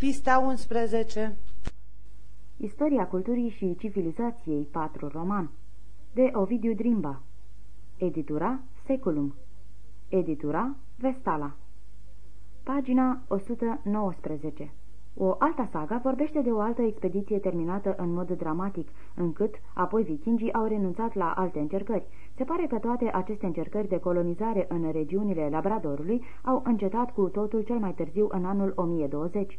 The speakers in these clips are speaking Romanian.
Pista 11 Istoria culturii și civilizației 4 roman De Ovidiu Drimba. Editura Seculum. Editura Vestala. Pagina 119 o alta saga vorbește de o altă expediție terminată în mod dramatic, încât apoi vikingii au renunțat la alte încercări. Se pare că toate aceste încercări de colonizare în regiunile Labradorului au încetat cu totul cel mai târziu în anul 1020.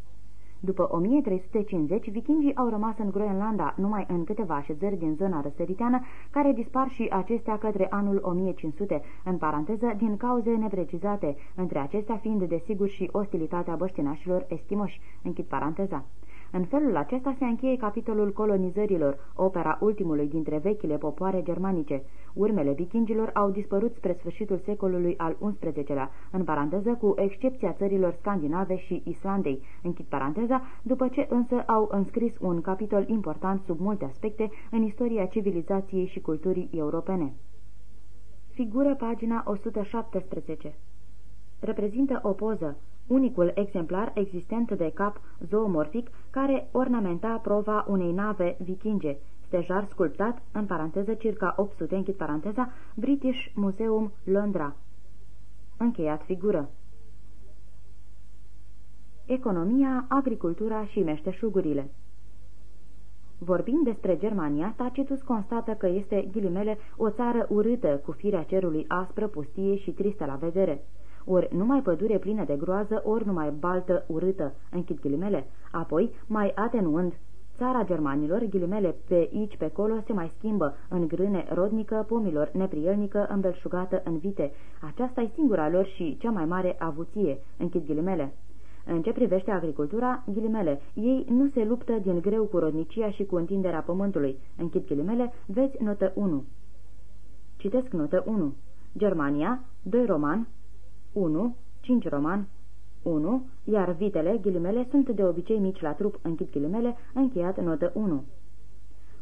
După 1350, vikingii au rămas în Groenlanda numai în câteva așezări din zona răsăriteană, care dispar și acestea către anul 1500, în paranteză, din cauze neprecizate, între acestea fiind desigur și ostilitatea băștinașilor eschimoși, închid paranteza. În felul acesta se încheie capitolul colonizărilor, opera ultimului dintre vechile popoare germanice. Urmele vikingilor au dispărut spre sfârșitul secolului al XI-lea, în paranteză cu excepția țărilor scandinave și Islandei, închid paranteza, după ce însă au înscris un capitol important sub multe aspecte în istoria civilizației și culturii europene. Figură pagina 117 Reprezintă o poză, unicul exemplar existent de cap zoomorfic care ornamenta prova unei nave vikinge, stejar sculptat, în paranteză circa 800, închid paranteza, British Museum, Londra. Încheiat figură. Economia, agricultura și meșteșugurile Vorbind despre Germania, Tacitus constată că este, ghilimele, o țară urâtă, cu firea cerului aspră, pustie și tristă la vedere ori numai pădure plină de groază, ori numai baltă urâtă, închid ghilimele, apoi, mai atenuând, țara germanilor, ghilimele pe aici, pe colo, se mai schimbă în grâne rodnică, pomilor neprielnică, îmbelșugată în vite. Aceasta e singura lor și cea mai mare avuție, închid ghilimele. În ce privește agricultura, ghilimele, ei nu se luptă din greu cu rodnicia și cu întinderea pământului. Închid ghilimele, vezi notă 1. Citesc notă 1. Germania, 2 roman, 1, 5 roman, 1, iar vitele, ghilimele, sunt de obicei mici la trup, închid ghilimele, încheiat notă 1.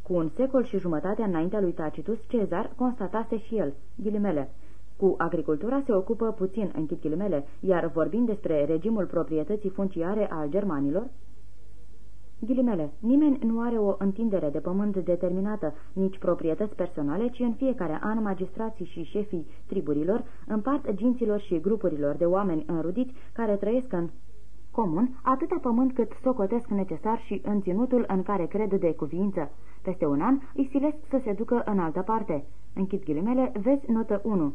Cu un secol și jumătate înaintea lui Tacitus, Cezar constatase și el, ghilimele, cu agricultura se ocupă puțin, închid ghilimele, iar vorbind despre regimul proprietății funciare al germanilor, Ghilimele, nimeni nu are o întindere de pământ determinată, nici proprietăți personale, ci în fiecare an magistrații și șefii triburilor împart ginților și grupurilor de oameni înrudiți care trăiesc în comun atâta pământ cât socotesc necesar și în ținutul în care cred de cuvință. Peste un an îi silesc să se ducă în altă parte. Închid ghilimele, vezi notă 1.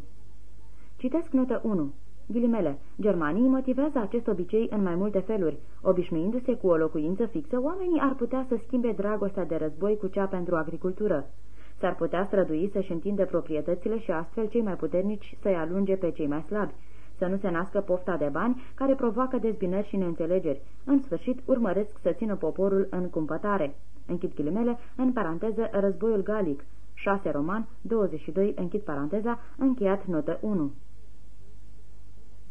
Citesc notă 1. Ghilimele, germanii motivează acest obicei în mai multe feluri. Obișnuindu-se cu o locuință fixă, oamenii ar putea să schimbe dragostea de război cu cea pentru agricultură. S-ar putea strădui să-și întinde proprietățile și astfel cei mai puternici să-i alunge pe cei mai slabi. Să nu se nască pofta de bani care provoacă dezbinări și neînțelegeri. În sfârșit, urmăresc să țină poporul în cumpătare. Închid ghilimele, în paranteză, războiul galic. 6 roman, 22, închid paranteza, încheiat notă 1.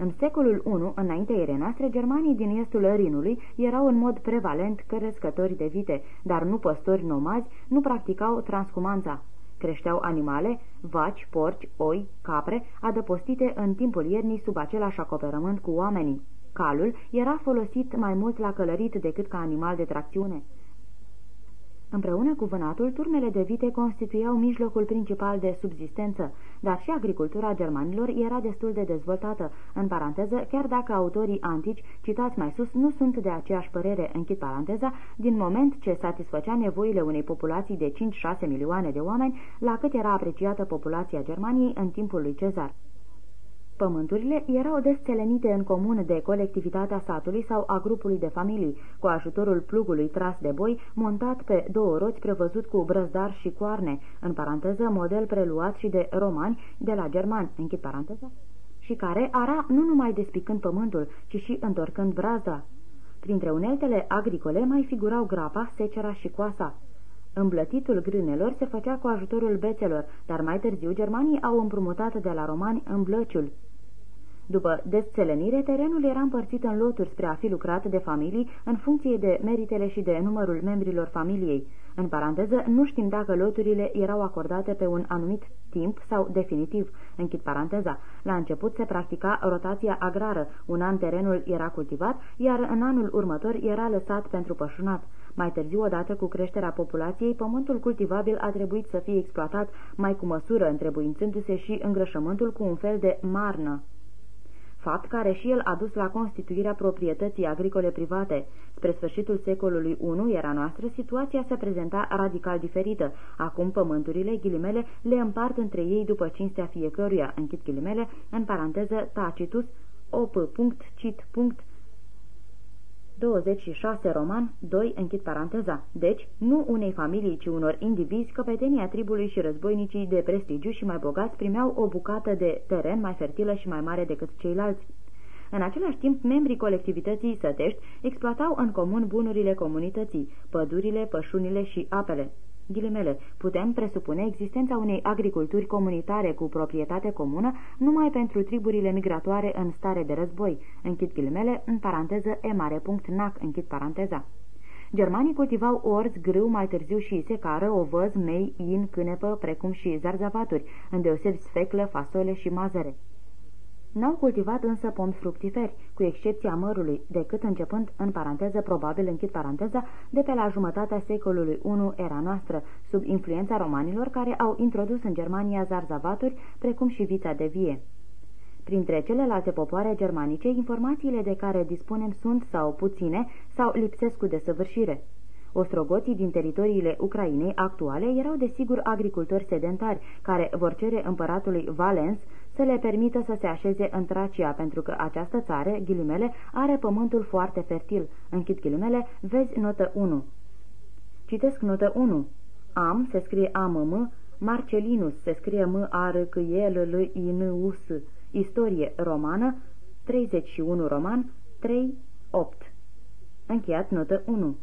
În secolul I, înainte erei noastre, germanii din estul Rinului erau în mod prevalent crescători de vite, dar nu păstori nomazi, nu practicau transcumanța. Creșteau animale, vaci, porci, oi, capre, adăpostite în timpul iernii sub același acoperământ cu oamenii. Calul era folosit mai mult la călărit decât ca animal de tracțiune. Împreună cu vânatul, turnele de vite constituiau mijlocul principal de subzistență, dar și agricultura germanilor era destul de dezvoltată. În paranteză, chiar dacă autorii antici, citați mai sus, nu sunt de aceeași părere, închid paranteza, din moment ce satisfăcea nevoile unei populații de 5-6 milioane de oameni, la cât era apreciată populația Germaniei în timpul lui Cezar. Pământurile erau desțelenite în comun de colectivitatea satului sau a grupului de familii, cu ajutorul plugului tras de boi, montat pe două roți prevăzut cu brăzdar și coarne, în paranteză model preluat și de romani de la germani, închid paranteza, și care ara nu numai despicând pământul, ci și întorcând brazda. Printre uneltele agricole mai figurau grapa, secera și coasa. Îmblătitul grânelor se făcea cu ajutorul bețelor, dar mai târziu germanii au împrumutat de la romani îmblăciul. După desțelenire, terenul era împărțit în loturi spre a fi lucrat de familii în funcție de meritele și de numărul membrilor familiei. În paranteză, nu știm dacă loturile erau acordate pe un anumit timp sau definitiv. Închid paranteza. La început se practica rotația agrară. Un an terenul era cultivat, iar în anul următor era lăsat pentru pășunat. Mai târziu, odată cu creșterea populației, pământul cultivabil a trebuit să fie exploatat mai cu măsură, întrebuințându-se și îngrășământul cu un fel de marnă fapt care și el a dus la constituirea proprietății agricole private. Spre sfârșitul secolului I era noastră, situația se prezenta radical diferită. Acum pământurile, ghilimele, le împart între ei după cinstea fiecăruia, închid ghilimele, în paranteză Tacitus, op.cit. 26 roman, 2 închid paranteza. Deci, nu unei familii, ci unor indivizi, căpetenia tribului și războinicii de prestigiu și mai bogați primeau o bucată de teren mai fertilă și mai mare decât ceilalți. În același timp, membrii colectivității sătești exploatau în comun bunurile comunității, pădurile, pășunile și apele ghilimele, putem presupune existența unei agriculturi comunitare cu proprietate comună numai pentru triburile migratoare în stare de război, închid ghilimele, în paranteză emare.nac, închid paranteza. Germanii cultivau orz, grâu, mai târziu și secară, ovăz, mei, in, cânepă, precum și zarzavaturi, îndeosebi sfeclă, fasole și mazăre. N-au cultivat însă pomi fructiferi, cu excepția mărului, decât începând, în paranteză, probabil închid paranteza, de pe la jumătatea secolului I era noastră, sub influența romanilor care au introdus în Germania zarzavaturi, precum și vița de vie. Printre celelalte popoare germanice, informațiile de care dispunem sunt sau puține sau lipsesc cu desăvârșire. Ostrogoții din teritoriile Ucrainei actuale erau desigur agricultori sedentari, care vor cere împăratului Valens să le permită să se așeze în Tracia, pentru că această țară, ghilimele, are pământul foarte fertil. Închid ghilimele, vezi notă 1. Citesc notă 1. Am se scrie AMM, Marcelinus se scrie M A R C E L L I N U S. Istorie romană 31 roman 3 8. Încheiat notă 1.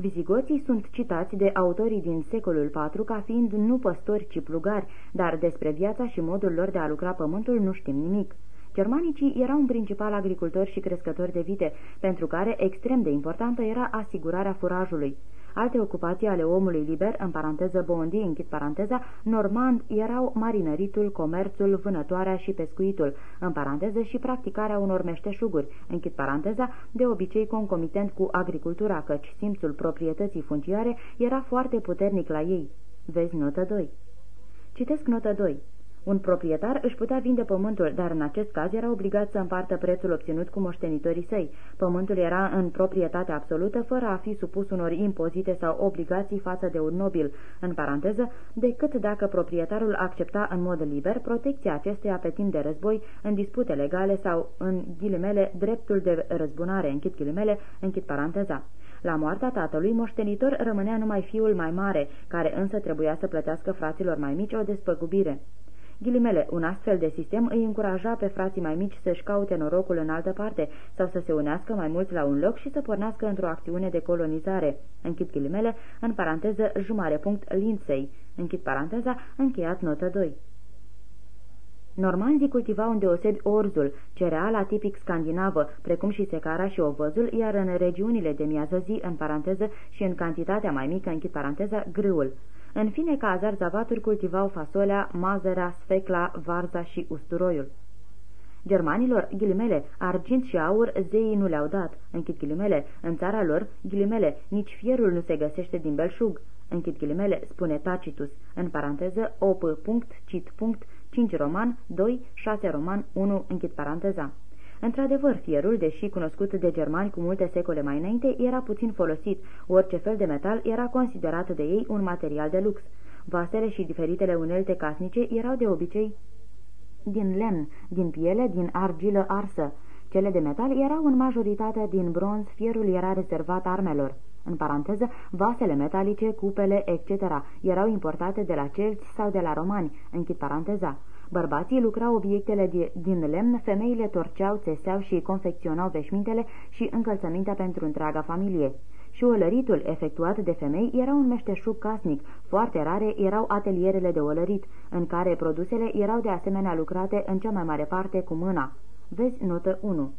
Vizigoții sunt citați de autorii din secolul IV ca fiind nu păstori, ci plugari, dar despre viața și modul lor de a lucra pământul nu știm nimic. Germanicii erau un principal agricultori și crescători de vite, pentru care extrem de importantă era asigurarea furajului. Alte ocupații ale omului liber, în paranteză bondi, închid paranteza, normand, erau marinăritul, comerțul, vânătoarea și pescuitul, în paranteză și practicarea unor meșteșuguri, închid paranteza, de obicei concomitent cu agricultura, căci simțul proprietății funciare era foarte puternic la ei. Vezi notă 2. Citesc notă 2. Un proprietar își putea vinde pământul, dar în acest caz era obligat să împartă prețul obținut cu moștenitorii săi. Pământul era în proprietate absolută, fără a fi supus unor impozite sau obligații față de un nobil, în paranteză, decât dacă proprietarul accepta în mod liber protecția acesteia pe timp de război, în dispute legale sau, în ghilimele, dreptul de răzbunare, închid ghilimele, închid paranteza. La moartea tatălui, moștenitor rămânea numai fiul mai mare, care însă trebuia să plătească fraților mai mici o despăgubire. Ghilimele, un astfel de sistem îi încuraja pe frații mai mici să-și caute norocul în altă parte sau să se unească mai mulți la un loc și să pornească într-o acțiune de colonizare. Închid ghilimele, în paranteză jumare punct Lindsay. Închid paranteza, încheiat notă 2. Normanzii cultivau îndeosebi orzul, cereala tipic scandinavă, precum și secara și ovăzul, iar în regiunile de miază zi, în paranteză, și în cantitatea mai mică, închid paranteza, grâul. În fine, ca zavaturi cultivau fasolea, mazărea, sfecla, varza și usturoiul. Germanilor, ghilimele, argint și aur zeii nu le-au dat, închid ghilimele, în țara lor, ghilimele, nici fierul nu se găsește din belșug, închid ghilimele, spune Tacitus, în paranteză, op. cit. 5 roman, 2, 6 roman, 1, închid paranteza. Într-adevăr, fierul, deși cunoscut de germani cu multe secole mai înainte, era puțin folosit. Orice fel de metal era considerat de ei un material de lux. Vasele și diferitele unelte casnice erau de obicei din lemn, din piele, din argilă arsă. Cele de metal erau în majoritate din bronz, fierul era rezervat armelor. În paranteză, vasele metalice, cupele, etc. erau importate de la celți sau de la romani, închid paranteza. Bărbații lucrau obiectele de, din lemn, femeile torceau, țeseau și confecționau veșmintele și încălțămintea pentru întreaga familie. Și olăritul efectuat de femei era un meșteșug casnic. Foarte rare erau atelierele de olărit, în care produsele erau de asemenea lucrate în cea mai mare parte cu mâna. Vezi notă 1.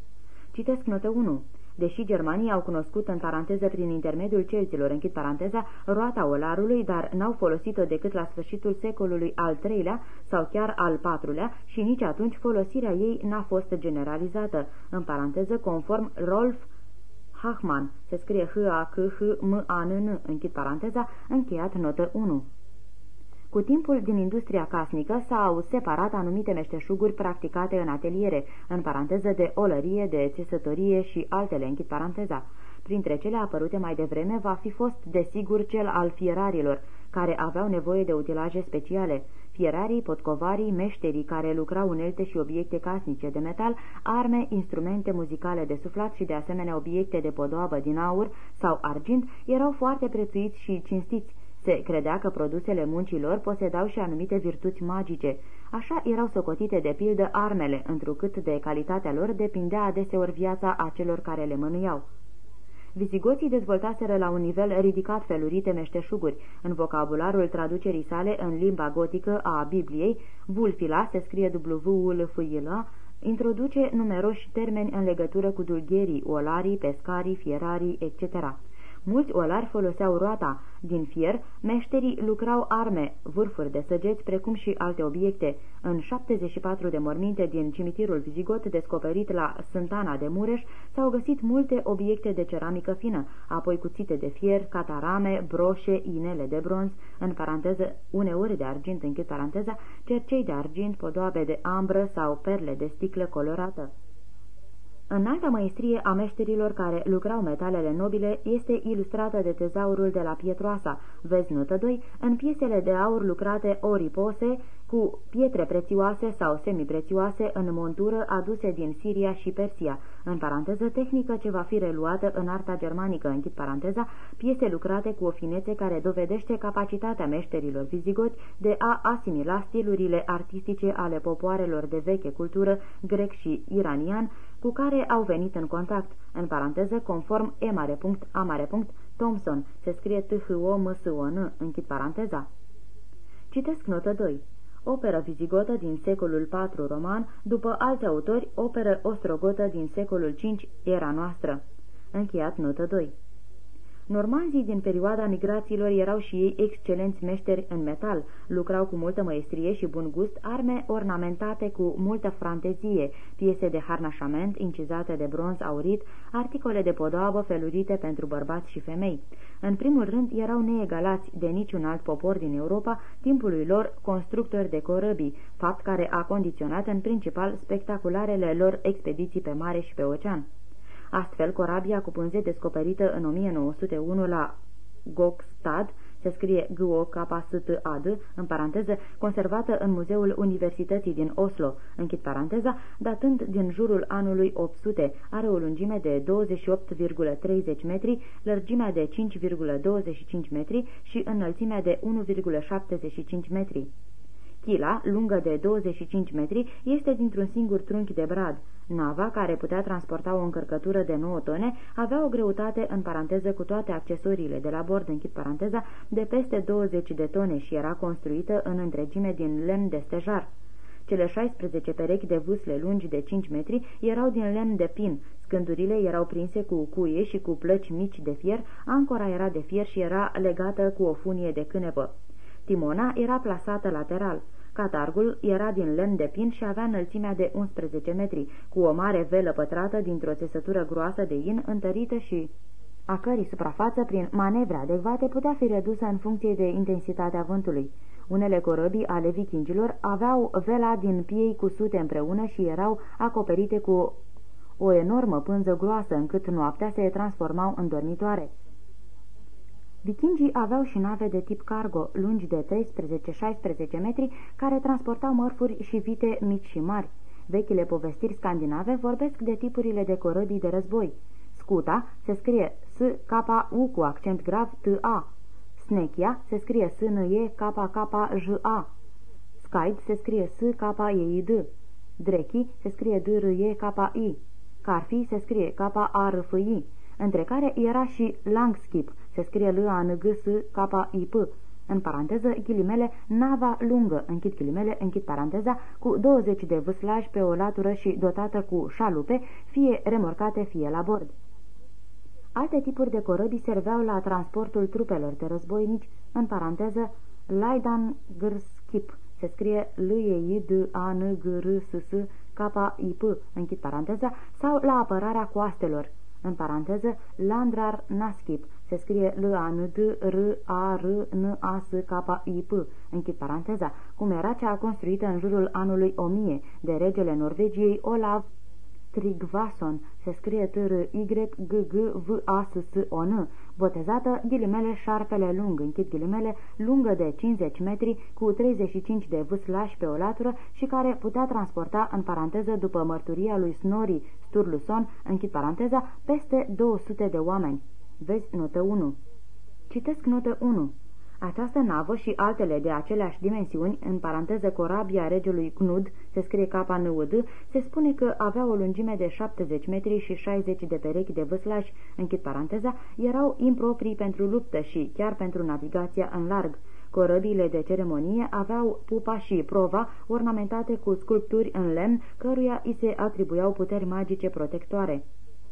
Citesc notă 1. Deși germanii au cunoscut în paranteză prin intermediul celților, închid paranteza, roata olarului, dar n-au folosit-o decât la sfârșitul secolului al III-lea sau chiar al IV-lea și nici atunci folosirea ei n-a fost generalizată, în paranteză conform Rolf Hachmann, se scrie H-A-C-H-M-A-N-N, închid paranteza, încheiat notă 1. Cu timpul, din industria casnică s-au separat anumite meșteșuguri practicate în ateliere, în paranteză de olărie, de țesătorie și altele, închid paranteza. Printre cele apărute mai devreme va fi fost, desigur, cel al fierarilor, care aveau nevoie de utilaje speciale. Fierarii, potcovarii, meșterii care lucrau unelte și obiecte casnice de metal, arme, instrumente muzicale de suflat și de asemenea obiecte de podoabă din aur sau argint erau foarte prețuiți și cinstiți, se credea că produsele muncilor posedau și anumite virtuți magice. Așa erau socotite de pildă armele, întrucât de calitatea lor depindea adeseori viața acelor care le mânuiau. Vizigoții dezvoltaseră la un nivel ridicat felurite meșteșuguri. În vocabularul traducerii sale în limba gotică a Bibliei, vulfila, se scrie w l f i l introduce numeroși termeni în legătură cu dulgherii, olarii, pescarii, fierarii, etc. Mulți olari foloseau roata din fier, meșterii lucrau arme, vârfuri de săgeți, precum și alte obiecte. În 74 de morminte din cimitirul vizigot descoperit la Sântana de Mureș s-au găsit multe obiecte de ceramică fină, apoi cuțite de fier, catarame, broșe, inele de bronz, în paranteză uneori de argint, închid paranteza, cercei de argint, podoabe de ambră sau perle de sticlă colorată. Înalta maestrie a meșterilor care lucrau metalele nobile este ilustrată de tezaurul de la Pietroasa, vezi notă 2, în piesele de aur lucrate oripose, cu pietre prețioase sau semiprețioase în montură aduse din Siria și Persia, în paranteză tehnică ce va fi reluată în arta germanică, închid paranteza, piese lucrate cu o finețe care dovedește capacitatea meșterilor vizigoți de a asimila stilurile artistice ale popoarelor de veche cultură grec și iranian, cu care au venit în contact, în paranteză conform e Thomson, se scrie t h o m s o n închid paranteza. Citesc notă 2. Operă vizigotă din secolul IV roman, după alți autori, operă ostrogotă din secolul V era noastră. Încheiat notă 2. Normanzii din perioada migrațiilor erau și ei excelenți meșteri în metal, lucrau cu multă măestrie și bun gust arme ornamentate cu multă frantezie, piese de harnașament incizate de bronz aurit, articole de podoabă felurite pentru bărbați și femei. În primul rând erau neegalați de niciun alt popor din Europa timpului lor constructori de corăbii, fapt care a condiționat în principal spectacularele lor expediții pe mare și pe ocean. Astfel, corabia cu pânze descoperită în 1901 la Gokstad, se scrie g o k s t a d în paranteză, conservată în Muzeul Universității din Oslo, închid paranteza, datând din jurul anului 800, are o lungime de 28,30 metri, lărgimea de 5,25 metri și înălțimea de 1,75 metri. Chila, lungă de 25 metri, este dintr-un singur trunchi de brad. Nava, care putea transporta o încărcătură de 9 tone, avea o greutate, în paranteză cu toate accesoriile de la bord, închid paranteza, de peste 20 de tone și era construită în întregime din lemn de stejar. Cele 16 perechi de vâsle lungi de 5 metri erau din lemn de pin, scândurile erau prinse cu cuie și cu plăci mici de fier, ancora era de fier și era legată cu o funie de cânepă. Timona era plasată lateral. Catargul era din lemn de pin și avea înălțimea de 11 metri, cu o mare velă pătrată dintr-o țesătură groasă de in întărită și a cărei suprafață, prin manevre adecvate, putea fi redusă în funcție de intensitatea vântului. Unele corăbii ale vikingilor aveau vela din piei cusute împreună și erau acoperite cu o enormă pânză groasă, încât noaptea se transformau în dormitoare. Vikingii aveau și nave de tip cargo, lungi de 13-16 metri, care transportau mărfuri și vite mici și mari. Vechile povestiri scandinave vorbesc de tipurile de corăbii de război. Scuta se scrie S-K-U cu accent grav T-A. Snechia se scrie S-N-E-K-K-J-A. Skaid se scrie S-K-E-I-D. Drechi se scrie D-R-E-K-I. Carfi se scrie K-A-R-F-I, între care era și Langskip, se scrie l a n g s k i p în paranteză, ghilimele, nava lungă, închid ghilimele, închid paranteza, cu 20 de vâslași pe o latură și dotată cu șalupe, fie remorcate, fie la bord. Alte tipuri de corăbii serveau la transportul trupelor de războinici, în paranteză, Laidan Grskip, se scrie l e i d a n g r s s k i p închid paranteza, sau la apărarea coastelor, în paranteză, Landrar Naskip, se scrie l a n d r a r n a s k i p închid paranteza, cum era cea construită în jurul anului 1000 de regele Norvegiei Olav Trigvason, se scrie t r y g g v a s s o n botezată ghilimele șarpele lung, închid ghilimele, lungă de 50 metri, cu 35 de vâslași pe o latură și care putea transporta, în paranteză, după mărturia lui Snori Sturluson, închid paranteza, peste 200 de oameni. Vezi notă 1. Citesc notă 1. Această navă și altele de aceleași dimensiuni, în paranteză corabia regelui Cnud, se scrie capa -d, se spune că avea o lungime de 70 metri și 60 de perechi de vâslași, închid paranteza, erau improprii pentru luptă și chiar pentru navigația în larg. Corăbiile de ceremonie aveau pupa și prova ornamentate cu sculpturi în lemn, căruia îi se atribuiau puteri magice protectoare.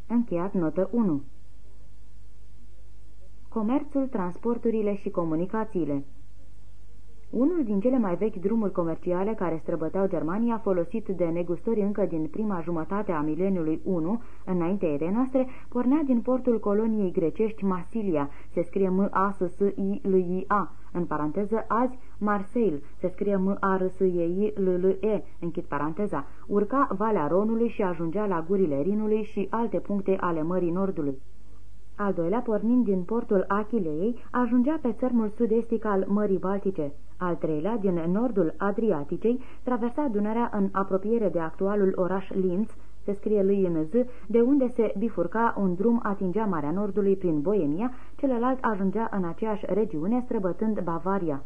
Încheiat notă 1 Comerțul, transporturile și comunicațiile unul din cele mai vechi drumuri comerciale care străbăteau Germania, folosit de negustori încă din prima jumătate a mileniului 1, înaintea erei noastre, pornea din portul coloniei grecești Masilia, se scrie M-A-S-S-I-L-I-A, în paranteză azi Marseille, se scrie M-A-R-S-E-I-L-L-E, închid paranteza, urca Valea Ronului și ajungea la gurile Rinului și alte puncte ale Mării Nordului. Al doilea, pornind din portul Achileei, ajungea pe țărmul sud-estic al Mării Baltice. Al treilea, din nordul Adriaticei, traversa Dunărea în apropiere de actualul oraș Linz, se scrie lui în Z, de unde se bifurca un drum atingea Marea Nordului prin Boemia, celălalt ajungea în aceeași regiune, străbătând Bavaria.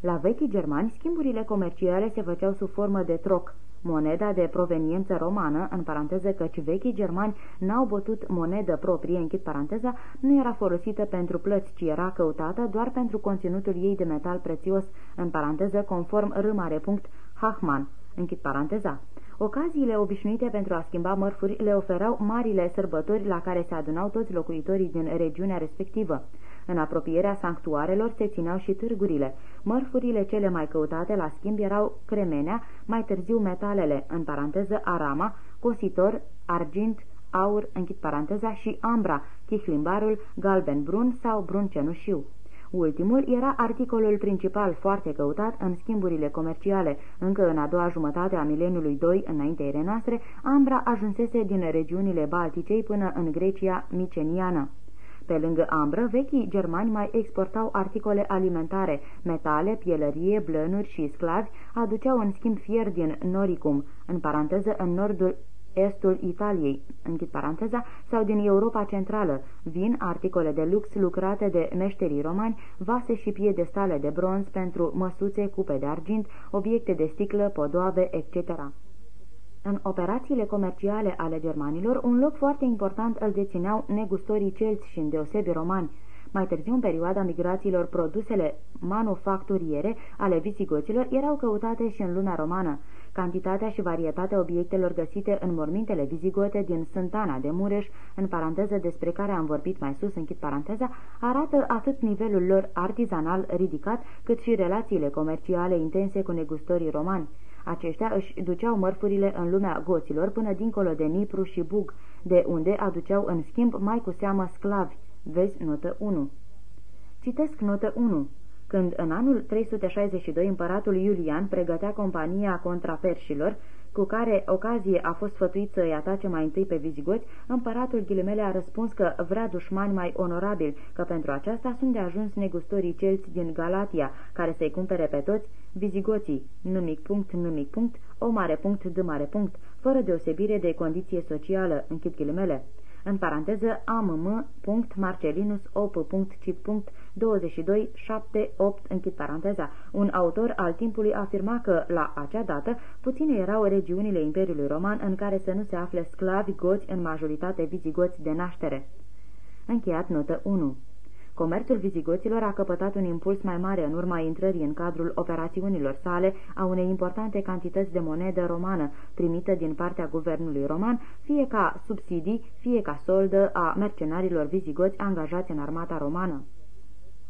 La vechii germani, schimburile comerciale se făceau sub formă de troc. Moneda de proveniență romană, în paranteză căci vechii germani n-au bătut monedă proprie, închid paranteza, nu era folosită pentru plăți, ci era căutată doar pentru conținutul ei de metal prețios, în paranteză conform râmare punct Hachman, închid paranteza. Ocaziile obișnuite pentru a schimba mărfuri le oferau marile sărbători la care se adunau toți locuitorii din regiunea respectivă. În apropierea sanctuarelor se țineau și târgurile. Mărfurile cele mai căutate la schimb erau cremenea, mai târziu metalele, în paranteză arama, cositor, argint, aur, închid paranteza, și ambra, chihlimbarul, galben-brun sau brun cenușiu. Ultimul era articolul principal foarte căutat în schimburile comerciale. Încă în a doua jumătate a mileniului 2, înaintea noastre, ambra ajunsese din regiunile Balticei până în Grecia miceniană. Pe lângă ambră, vechii germani mai exportau articole alimentare, metale, pielărie, blănuri și sclavi, aduceau în schimb fier din Noricum, în paranteză în nordul estul Italiei, închid paranteza, sau din Europa Centrală, vin articole de lux lucrate de meșterii romani, vase și piedestale de bronz pentru măsuțe, cupe de argint, obiecte de sticlă, podoabe, etc. În operațiile comerciale ale germanilor, un loc foarte important îl dețineau negustorii celți și îndeosebi romani. Mai târziu, în perioada migrațiilor, produsele manufacturiere ale visigoților erau căutate și în lumea romană. Cantitatea și varietatea obiectelor găsite în mormintele vizigote din Sântana de Mureș, în paranteză despre care am vorbit mai sus, închid paranteza, arată atât nivelul lor artizanal ridicat, cât și relațiile comerciale intense cu negustorii romani. Aceștia își duceau mărfurile în lumea goților până dincolo de Nipru și Bug, de unde aduceau în schimb mai cu seamă sclavi. Vezi notă 1. Citesc notă 1. Când în anul 362 împăratul Iulian pregătea compania contra perșilor, cu care ocazie a fost fătuit să-i atace mai întâi pe vizigoți, împăratul Ghilimele a răspuns că vrea dușmani mai onorabili, că pentru aceasta sunt de ajuns negustorii celți din Galatia, care să-i cumpere pe toți vizigoții, numic punct, numic punct, o mare punct, d mare punct, fără deosebire de condiție socială, închid ghilimele în paranteză amm. Marcelinus op. cip. 22 7 8 închid paranteza. Un autor al timpului afirma că, la acea dată, puține erau regiunile Imperiului Roman în care să nu se afle sclavi goți în majoritate vizigoți de naștere. Încheiat notă 1 Comerțul vizigoților a căpătat un impuls mai mare în urma intrării în cadrul operațiunilor sale a unei importante cantități de monedă romană primită din partea guvernului roman, fie ca subsidii, fie ca soldă a mercenarilor vizigoți angajați în armata romană.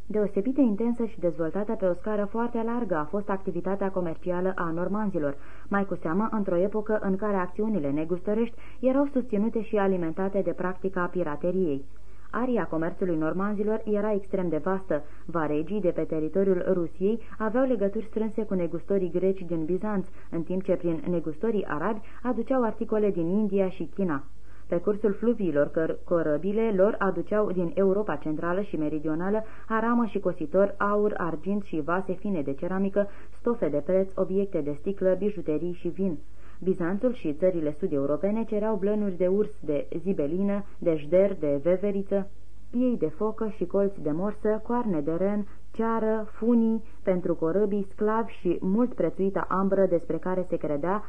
Deosebită intensă și dezvoltată pe o scară foarte largă a fost activitatea comercială a normanzilor, mai cu seamă într-o epocă în care acțiunile negustărești erau susținute și alimentate de practica pirateriei. Aria comerțului normanzilor era extrem de vastă. Varegii de pe teritoriul Rusiei aveau legături strânse cu negustorii greci din Bizanț, în timp ce prin negustorii arabi aduceau articole din India și China. Pe cursul fluviilor, corăbile lor aduceau din Europa centrală și meridională aramă și cositor, aur, argint și vase fine de ceramică, stofe de preț, obiecte de sticlă, bijuterii și vin. Bizanțul și țările sud-europene cereau blănuri de urs, de zibelină, de jder, de veveriță, piei de focă și colți de morsă, coarne de ren, ceară, funii pentru corăbii, sclavi și mult prețuită ambră despre care se credea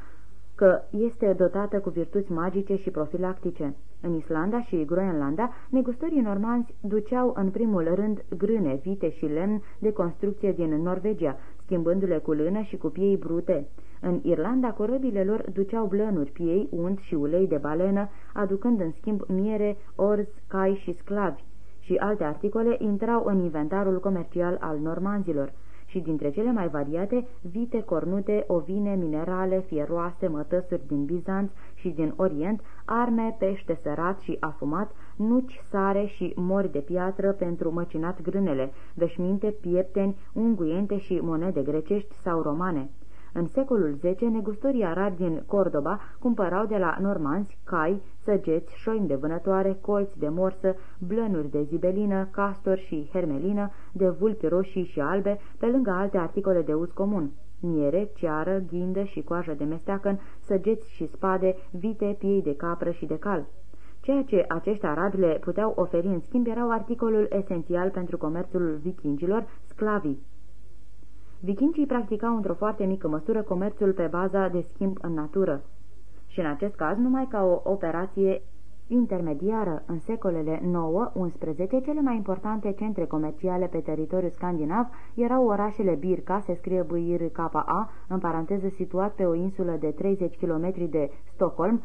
că este dotată cu virtuți magice și profilactice. În Islanda și Groenlanda, negustorii normanzi duceau în primul rând grâne, vite și lemn de construcție din Norvegia, schimbându-le cu lână și cu piei brute. În Irlanda, corăbile lor duceau blănuri, piei, unt și ulei de balenă, aducând în schimb miere, orz, cai și sclavi, și alte articole intrau în inventarul comercial al normanzilor și dintre cele mai variate, vite, cornute, ovine, minerale, fieroase, mătăsuri din Bizanț și din Orient, arme, pește sărat și afumat, nuci, sare și mori de piatră pentru măcinat grânele, veșminte, piepteni, unguiente și monede grecești sau romane. În secolul X, negustorii arabi din Cordoba cumpărau de la normanzi cai, săgeți, șoimi de vânătoare, colți de morsă, blănuri de zibelină, castor și hermelină, de vulpi roșii și albe, pe lângă alte articole de uz comun miere, ceară, ghindă și coajă de mesteacăn, săgeți și spade, vite, piei de capră și de cal. Ceea ce acești arabi le puteau oferi în schimb erau articolul esențial pentru comerțul vikingilor, sclavii. Vikingii practicau într-o foarte mică măsură comerțul pe baza de schimb în natură. Și în acest caz numai ca o operație intermediară în secolele 9-11, cele mai importante centre comerciale pe teritoriul scandinav erau orașele Birka, se scrie b KA, în paranteză situat pe o insulă de 30 km de Stockholm,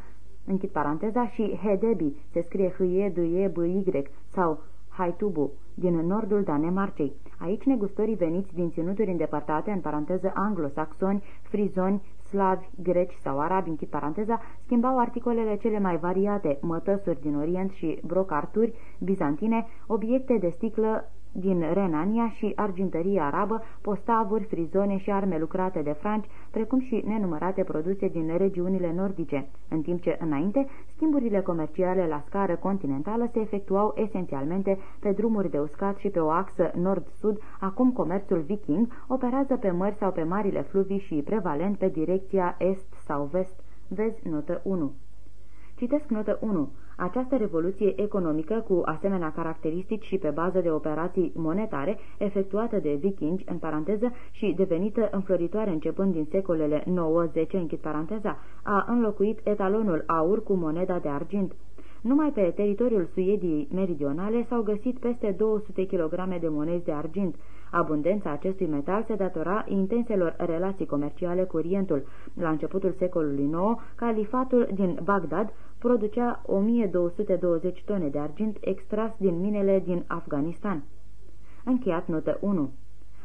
închid paranteza, și Hedeby, se scrie h e d e b y sau Haitubu, din nordul Danemarcei. Aici negustorii veniți din ținuturi îndepărtate, în paranteză anglosaxoni, frizoni, slavi, greci sau arabi, închid paranteza, schimbau articolele cele mai variate, mătăsuri din Orient și brocarturi bizantine, obiecte de sticlă din Renania și argintărie arabă, postavuri, frizone și arme lucrate de franci, precum și nenumărate produse din regiunile nordice, în timp ce, înainte, schimburile comerciale la scară continentală se efectuau esențialmente pe drumuri de uscat și pe o axă nord-sud, acum comerțul viking operează pe mări sau pe marile fluvii și prevalent pe direcția est sau vest. Vezi notă 1. Citesc notă 1. Această revoluție economică, cu asemenea caracteristici și pe bază de operații monetare, efectuată de vikingi, în paranteză, și devenită înfloritoare începând din secolele 9-10, închid paranteza, a înlocuit etalonul aur cu moneda de argint. Numai pe teritoriul Suediei meridionale s-au găsit peste 200 kg de monezi de argint. Abundența acestui metal se datora intenselor relații comerciale cu Orientul. La începutul secolului IX, califatul din Bagdad producea 1220 tone de argint extras din minele din Afganistan. Încheiat notă 1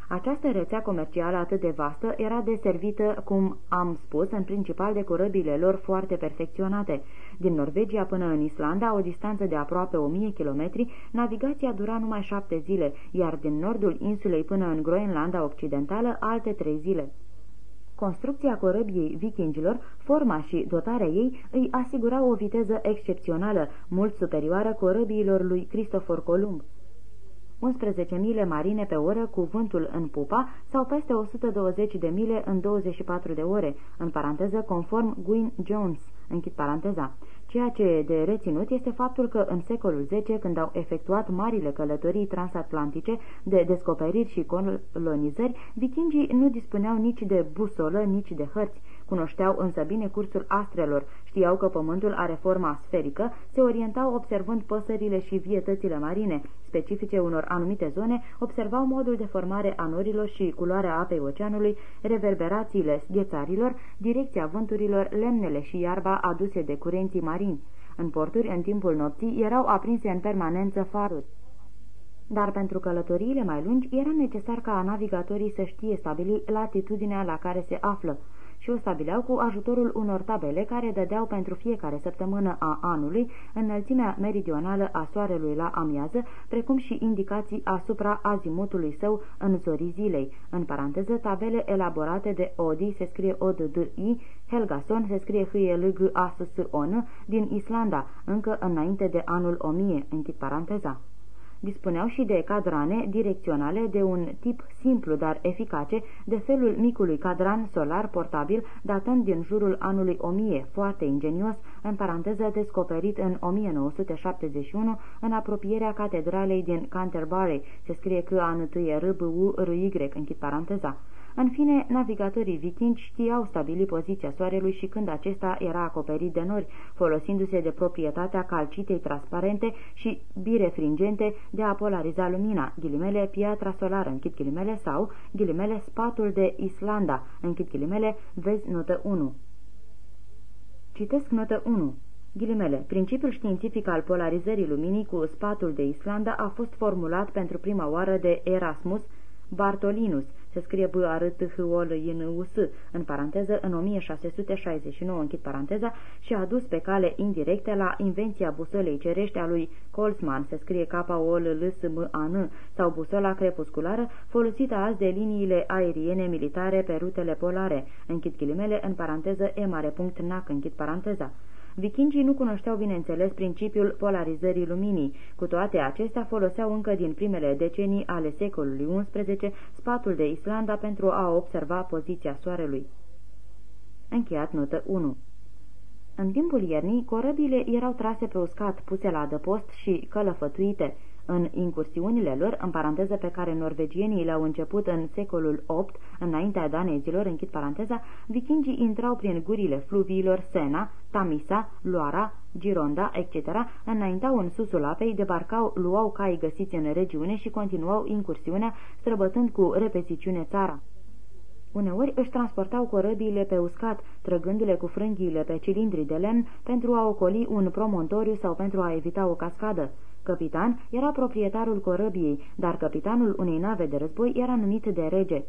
această rețea comercială atât de vastă era deservită, cum am spus, în principal de corăbile lor foarte perfecționate. Din Norvegia până în Islanda, o distanță de aproape 1000 km, navigația dura numai șapte zile, iar din nordul insulei până în Groenlanda occidentală, alte trei zile. Construcția corăbiei vikingilor, forma și dotarea ei îi asigura o viteză excepțională, mult superioară corăbiilor lui Cristofor Columb. 11 mile marine pe oră cu vântul în pupa sau peste 120 de mile în 24 de ore, în paranteză conform Gwyn Jones, închid paranteza. Ceea ce e de reținut este faptul că în secolul X, când au efectuat marile călătorii transatlantice de descoperiri și colonizări, vikingii nu dispuneau nici de busolă, nici de hărți. Cunoșteau însă bine cursul astrelor, știau că pământul are forma sferică, se orientau observând păsările și vietățile marine, specifice unor anumite zone, observau modul de formare a norilor și culoarea apei oceanului, reverberațiile ghețarilor, direcția vânturilor, lemnele și iarba aduse de curenții marini. În porturi, în timpul nopții, erau aprinse în permanență faruri. Dar pentru călătoriile mai lungi era necesar ca navigatorii să știe stabili latitudinea la care se află și o stabileau cu ajutorul unor tabele care dădeau pentru fiecare săptămână a anului înălțimea meridională a soarelui la amiază, precum și indicații asupra azimutului său în zorii zilei. În paranteză, tabele elaborate de Odi, se scrie o d d i Helgason, se scrie h l g a s s o n din Islanda, încă înainte de anul 1000, închid paranteza. Dispuneau și de cadrane direcționale de un tip simplu, dar eficace, de felul micului cadran solar portabil, datând din jurul anului 1000, foarte ingenios, în paranteză descoperit în 1971 în apropierea catedralei din Canterbury, se scrie că a întâie r b u r y închid paranteza. În fine, navigatorii vikingi știau stabili poziția soarelui și când acesta era acoperit de nori, folosindu-se de proprietatea calcitei transparente și birefringente de a polariza lumina, ghilimele piatra solară, închid ghilimele, sau ghilimele spatul de Islanda, închid ghilimele, vezi notă 1. Citesc notă 1. Ghilimele, principiul științific al polarizării luminii cu spatul de Islanda a fost formulat pentru prima oară de Erasmus Bartolinus, se scrie b a r t h o l i n u s în paranteză, în 1669, închid paranteza, și a dus pe cale indirectă la invenția busolei cerești a lui Colsman, se scrie k o l l s m a n sau busola crepusculară, folosită azi de liniile aeriene militare pe rutele polare, închid ghilimele, în paranteză, e mare punct nac, închid paranteza. Vikingii nu cunoșteau, bineînțeles, principiul polarizării luminii. Cu toate acestea, foloseau încă din primele decenii ale secolului XI spatul de Islanda pentru a observa poziția soarelui. Încheiat notă 1 În timpul iernii, corăbile erau trase pe uscat, puse la adăpost și călăfătuite. În incursiunile lor, în paranteză pe care norvegienii le-au început în secolul VIII, înaintea danezilor, închid paranteza, vikingii intrau prin gurile fluviilor Sena, Tamisa, Loara, Gironda, etc., înaintau în susul apei, debarcau, luau cai găsiți în regiune și continuau incursiunea, străbătând cu repeziciune țara. Uneori își transportau corăbiile pe uscat, trăgându-le cu frânghiile pe cilindri de lemn pentru a ocoli un promontoriu sau pentru a evita o cascadă. Capitan era proprietarul corăbiei, dar capitanul unei nave de război era numit de rege.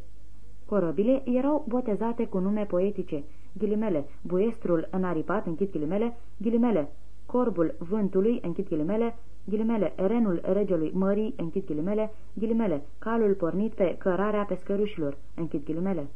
Corăbile erau botezate cu nume poetice, ghilimele, buiestrul înaripat, închid ghilimele, ghilimele, corbul vântului, închid ghilimele, ghilimele, renul regelui mării, închid ghilimele, ghilimele, calul pornit pe cărarea pescărușilor, închid ghilimele.